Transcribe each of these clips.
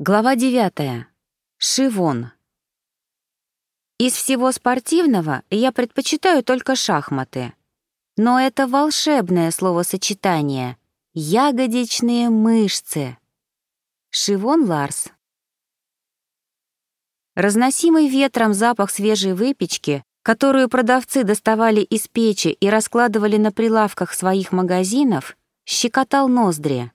Глава 9. Шивон. Из всего спортивного я предпочитаю только шахматы. Но это волшебное словосочетание — ягодичные мышцы. Шивон Ларс. Разносимый ветром запах свежей выпечки, которую продавцы доставали из печи и раскладывали на прилавках своих магазинов, щекотал ноздри.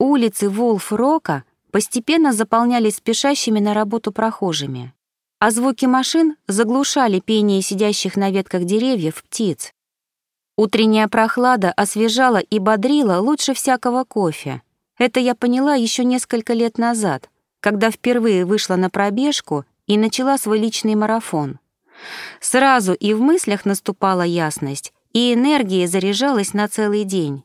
Улицы Вулф-Рока — постепенно заполнялись спешащими на работу прохожими, а звуки машин заглушали пение сидящих на ветках деревьев птиц. Утренняя прохлада освежала и бодрила лучше всякого кофе. Это я поняла еще несколько лет назад, когда впервые вышла на пробежку и начала свой личный марафон. Сразу и в мыслях наступала ясность, и энергия заряжалась на целый день.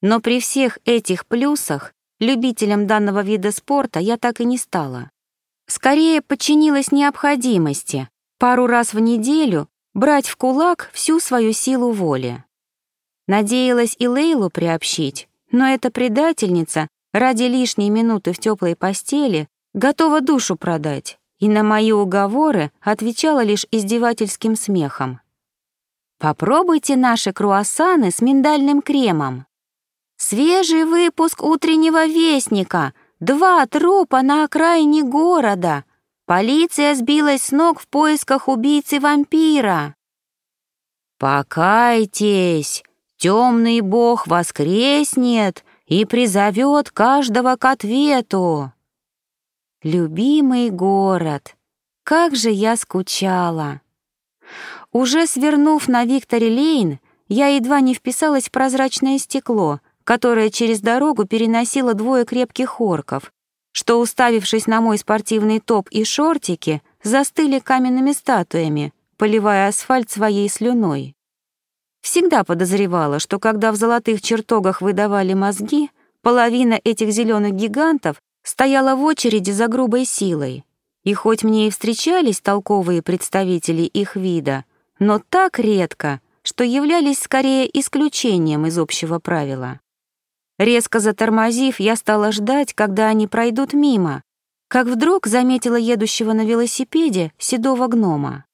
Но при всех этих плюсах Любителем данного вида спорта я так и не стала. Скорее подчинилась необходимости пару раз в неделю брать в кулак всю свою силу воли. Надеялась и Лейлу приобщить, но эта предательница ради лишней минуты в теплой постели готова душу продать, и на мои уговоры отвечала лишь издевательским смехом. «Попробуйте наши круассаны с миндальным кремом». Свежий выпуск утреннего вестника. Два трупа на окраине города. Полиция сбилась с ног в поисках убийцы-вампира. Покайтесь, темный бог воскреснет и призовет каждого к ответу. Любимый город, как же я скучала. Уже свернув на Викторе Лейн, я едва не вписалась в прозрачное стекло — которая через дорогу переносила двое крепких орков, что, уставившись на мой спортивный топ и шортики, застыли каменными статуями, поливая асфальт своей слюной. Всегда подозревала, что когда в золотых чертогах выдавали мозги, половина этих зеленых гигантов стояла в очереди за грубой силой. И хоть мне и встречались толковые представители их вида, но так редко, что являлись скорее исключением из общего правила. Резко затормозив, я стала ждать, когда они пройдут мимо, как вдруг заметила едущего на велосипеде седого гнома.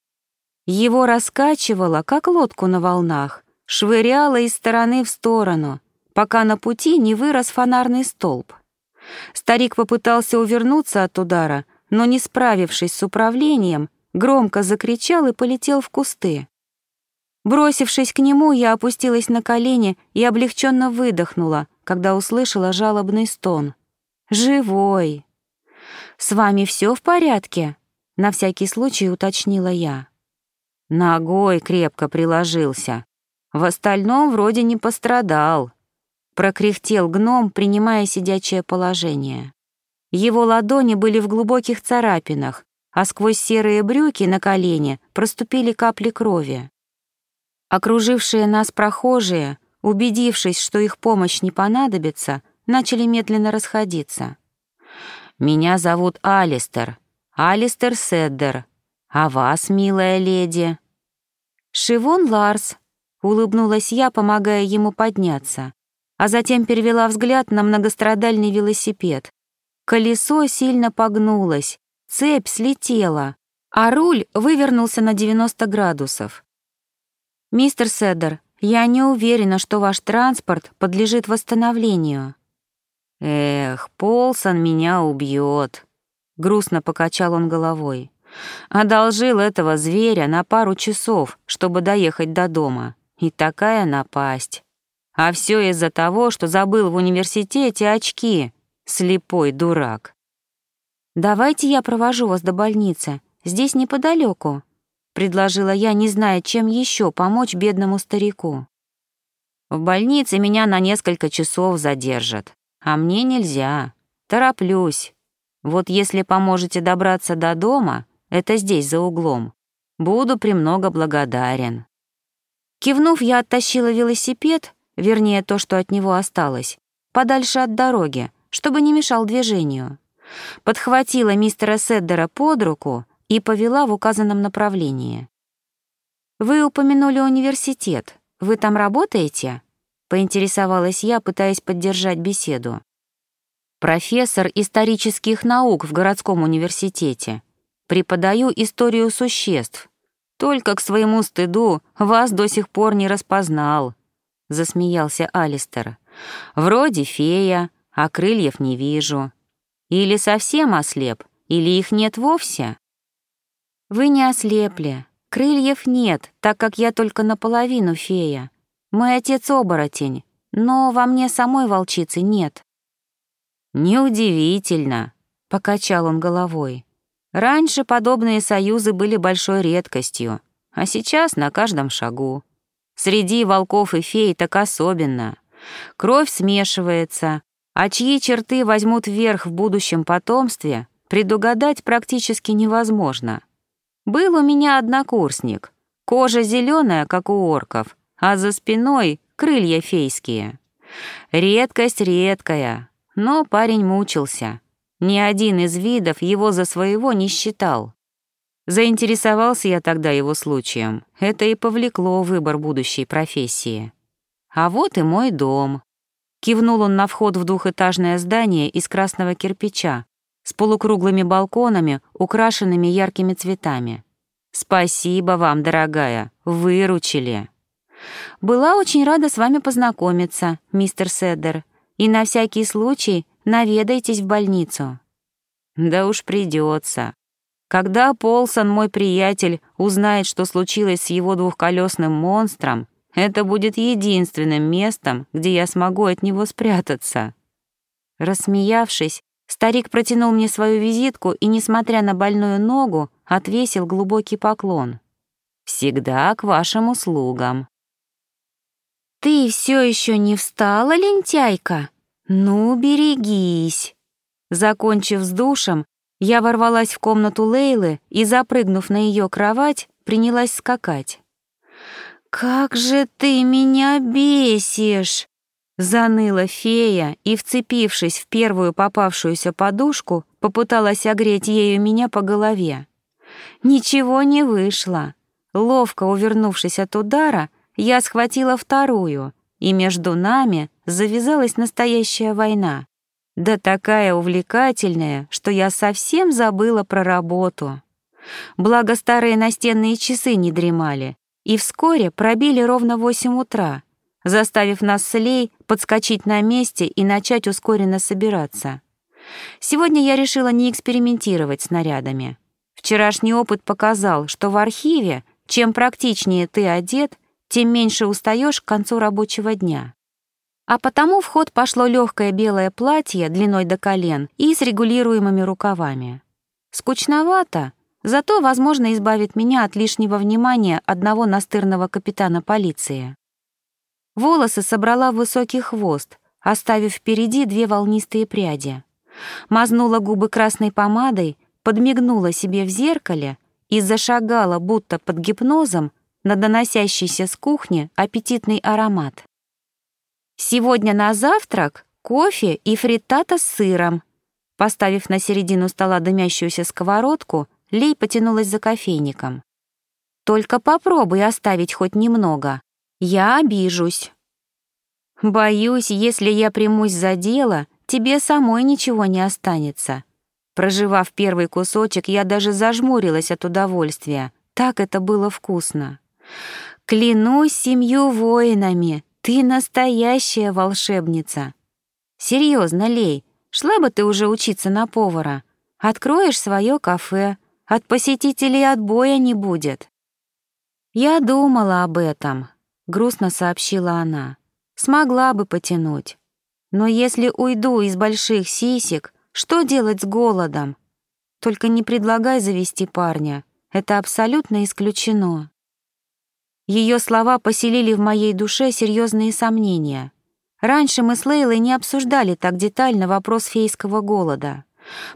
Его раскачивало, как лодку на волнах, швыряло из стороны в сторону, пока на пути не вырос фонарный столб. Старик попытался увернуться от удара, но, не справившись с управлением, громко закричал и полетел в кусты. Бросившись к нему, я опустилась на колени и облегченно выдохнула, когда услышала жалобный стон. «Живой!» «С вами все в порядке?» — на всякий случай уточнила я. Ногой крепко приложился. В остальном вроде не пострадал. Прокряхтел гном, принимая сидячее положение. Его ладони были в глубоких царапинах, а сквозь серые брюки на колене проступили капли крови. Окружившие нас прохожие убедившись, что их помощь не понадобится, начали медленно расходиться. «Меня зовут Алистер, Алистер Седдер. А вас, милая леди?» «Шивон Ларс», — улыбнулась я, помогая ему подняться, а затем перевела взгляд на многострадальный велосипед. Колесо сильно погнулось, цепь слетела, а руль вывернулся на 90 градусов. «Мистер Седдер, я не уверена, что ваш транспорт подлежит восстановлению». «Эх, Полсон меня убьет», — грустно покачал он головой. «Одолжил этого зверя на пару часов, чтобы доехать до дома. И такая напасть. А все из-за того, что забыл в университете очки. Слепой дурак». «Давайте я провожу вас до больницы. Здесь неподалеку», предложила я, не зная, чем еще помочь бедному старику. В больнице меня на несколько часов задержат, а мне нельзя. Тороплюсь. Вот если поможете добраться до дома, это здесь за углом, буду премного благодарен. Кивнув, я оттащила велосипед, вернее, то, что от него осталось, подальше от дороги, чтобы не мешал движению. Подхватила мистера Седдера под руку и повела в указанном направлении. «Вы упомянули университет. Вы там работаете?» — поинтересовалась я, пытаясь поддержать беседу. профессор исторических наук в городском университете. Преподаю историю существ. Только к своему стыду вас до сих пор не распознал», — засмеялся Алистер. «Вроде фея, а крыльев не вижу. Или совсем ослеп, или их нет вовсе?» «Вы не ослепли. Крыльев нет, так как я только наполовину фея. Мой отец оборотень, но во мне самой волчицы нет». «Неудивительно», — покачал он головой. «Раньше подобные союзы были большой редкостью, а сейчас на каждом шагу. Среди волков и фей так особенно. Кровь смешивается, а чьи черты возьмут верх в будущем потомстве, предугадать практически невозможно. Был у меня однокурсник, кожа зеленая, как у орков, а за спиной крылья фейские. Редкость редкая, но парень мучился. Ни один из видов его за своего не считал. Заинтересовался я тогда его случаем. Это и повлекло выбор будущей профессии. А вот и мой дом. Кивнул он на вход в двухэтажное здание из красного кирпича с полукруглыми балконами, украшенными яркими цветами. «Спасибо вам, дорогая, выручили». «Была очень рада с вами познакомиться, мистер Седдер», и на всякий случай наведайтесь в больницу». «Да уж придется. Когда Полсон, мой приятель, узнает, что случилось с его двухколесным монстром, это будет единственным местом, где я смогу от него спрятаться». Рассмеявшись, старик протянул мне свою визитку и, несмотря на больную ногу, отвесил глубокий поклон. «Всегда к вашим услугам». «Ты все еще не встала, лентяйка? Ну, берегись!» Закончив с душем, я ворвалась в комнату Лейлы и, запрыгнув на ее кровать, принялась скакать. «Как же ты меня бесишь!» Заныла фея и, вцепившись в первую попавшуюся подушку, попыталась огреть ею меня по голове. Ничего не вышло. Ловко увернувшись от удара, я схватила вторую, и между нами завязалась настоящая война. Да такая увлекательная, что я совсем забыла про работу. Благо старые настенные часы не дремали, и вскоре пробили ровно восемь утра, заставив нас с Лей подскочить на месте и начать ускоренно собираться. Сегодня я решила не экспериментировать с нарядами. Вчерашний опыт показал, что в архиве, чем практичнее ты одет, тем меньше устаешь к концу рабочего дня. А потому в ход пошло легкое белое платье длиной до колен и с регулируемыми рукавами. Скучновато, зато, возможно, избавит меня от лишнего внимания одного настырного капитана полиции. Волосы собрала в высокий хвост, оставив впереди две волнистые пряди. Мазнула губы красной помадой, подмигнула себе в зеркале и зашагала, будто под гипнозом, на доносящийся с кухни аппетитный аромат. «Сегодня на завтрак кофе и фриттата с сыром». Поставив на середину стола дымящуюся сковородку, Лей потянулась за кофейником. «Только попробуй оставить хоть немного. Я обижусь». «Боюсь, если я примусь за дело, тебе самой ничего не останется». Проживав первый кусочек, я даже зажмурилась от удовольствия. Так это было вкусно. Клянусь семью воинами, ты настоящая волшебница. Серьезно, Лей, шла бы ты уже учиться на повара. Откроешь свое кафе, от посетителей отбоя не будет. Я думала об этом, грустно сообщила она. Смогла бы потянуть. Но если уйду из больших сисек, что делать с голодом? Только не предлагай завести парня. Это абсолютно исключено. Ее слова поселили в моей душе серьезные сомнения. Раньше мы с Лейлой не обсуждали так детально вопрос фейского голода.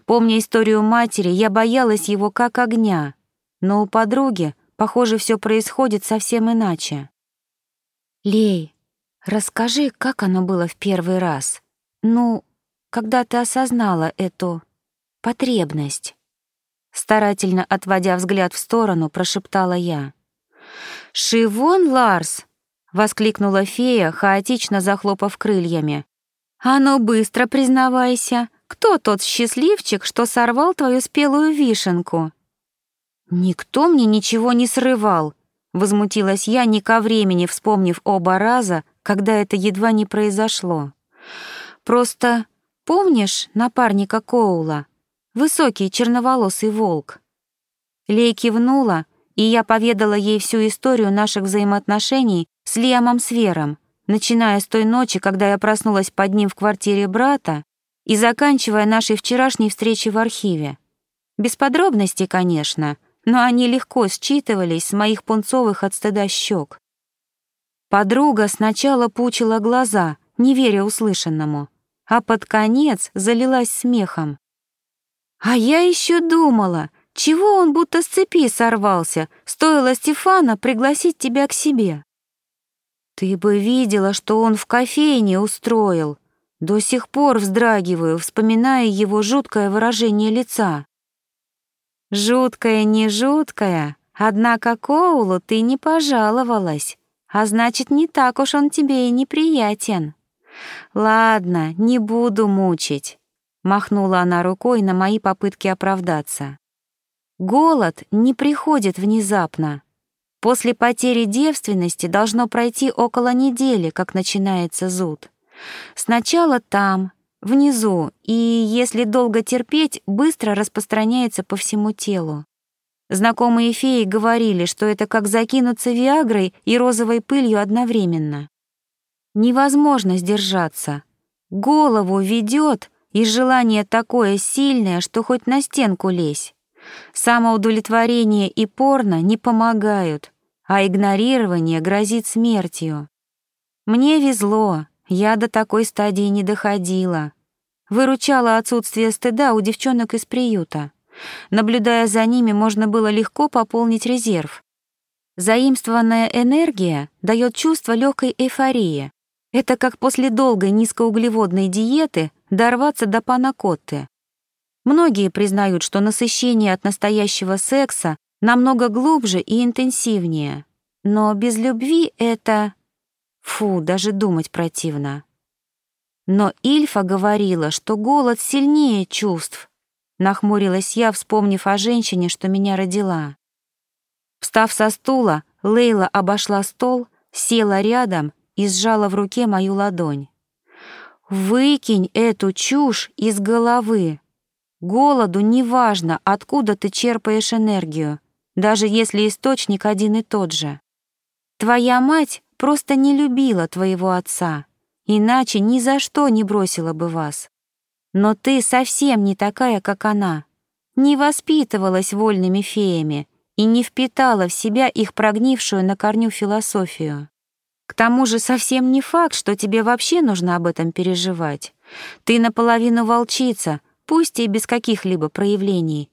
Помня историю матери, я боялась его как огня. Но у подруги, похоже, все происходит совсем иначе. «Лей, расскажи, как оно было в первый раз? Ну, когда ты осознала эту потребность?» Старательно отводя взгляд в сторону, прошептала я. «Шивон Ларс!» — воскликнула фея, хаотично захлопав крыльями. «А ну быстро признавайся, кто тот счастливчик, что сорвал твою спелую вишенку?» «Никто мне ничего не срывал», — возмутилась я не ко времени, вспомнив оба раза, когда это едва не произошло. «Просто помнишь напарника Коула? Высокий черноволосый волк?» Лей кивнула, и я поведала ей всю историю наших взаимоотношений с Лиамом Свером, начиная с той ночи, когда я проснулась под ним в квартире брата, и заканчивая нашей вчерашней встречей в архиве. Без подробностей, конечно, но они легко считывались с моих пунцовых от стыда щек. Подруга сначала пучила глаза, не веря услышанному, а под конец залилась смехом. «А я еще думала, чего он будто с цепи сорвался? Стоило Стефана пригласить тебя к себе. Ты бы видела, что он в кофейне устроил. До сих пор вздрагиваю, вспоминая его жуткое выражение лица. Жуткое, не жуткое, однако Коулу ты не пожаловалась, а значит, не так уж он тебе и неприятен. Ладно, не буду мучить. Махнула она рукой на мои попытки оправдаться. Голод не приходит внезапно. После потери девственности должно пройти около недели, как начинается зуд. Сначала там, внизу, и, если долго терпеть, быстро распространяется по всему телу. Знакомые феи говорили, что это как закинуться виагрой и розовой пылью одновременно. Невозможно сдержаться. Голову ведет, и желание такое сильное, что хоть на стенку лезь. Самоудовлетворение и порно не помогают, а игнорирование грозит смертью. Мне везло, я до такой стадии не доходила. Выручала отсутствие стыда у девчонок из приюта. Наблюдая за ними, можно было легко пополнить резерв. Заимствованная энергия дает чувство легкой эйфории. Это как после долгой низкоуглеводной диеты дорваться до панакотты. Многие признают, что насыщение от настоящего секса намного глубже и интенсивнее. Но без любви это... Фу, даже думать противно. Но Ильфа говорила, что голод сильнее чувств. Нахмурилась я, вспомнив о женщине, что меня родила. Встав со стула, Лейла обошла стол, села рядом и сжала в руке мою ладонь. «Выкинь эту чушь из головы!» Голоду неважно, откуда ты черпаешь энергию, даже если источник один и тот же. Твоя мать просто не любила твоего отца, иначе ни за что не бросила бы вас. Но ты совсем не такая, как она. Не воспитывалась вольными феями и не впитала в себя их прогнившую на корню философию. К тому же совсем не факт, что тебе вообще нужно об этом переживать. Ты наполовину волчица, пусть и без каких-либо проявлений.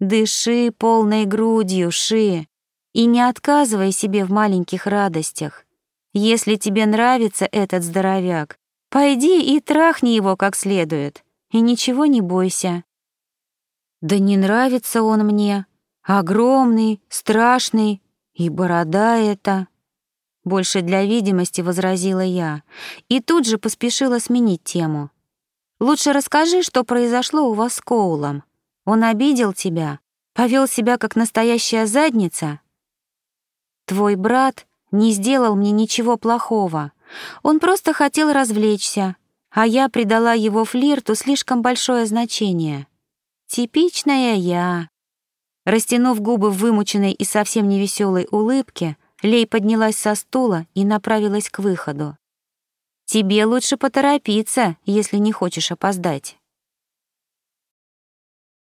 Дыши полной грудью, Ши, и не отказывай себе в маленьких радостях. Если тебе нравится этот здоровяк, пойди и трахни его как следует, и ничего не бойся. Да не нравится он мне. Огромный, страшный, и борода эта. Больше для видимости возразила я, и тут же поспешила сменить тему. Лучше расскажи, что произошло у вас с Коулом. Он обидел тебя, повел себя как настоящая задница. Твой брат не сделал мне ничего плохого. Он просто хотел развлечься, а я придала его флирту слишком большое значение. Типичная я. Растянув губы в вымученной и совсем невеселой улыбке, Лей поднялась со стула и направилась к выходу. Тебе лучше поторопиться, если не хочешь опоздать.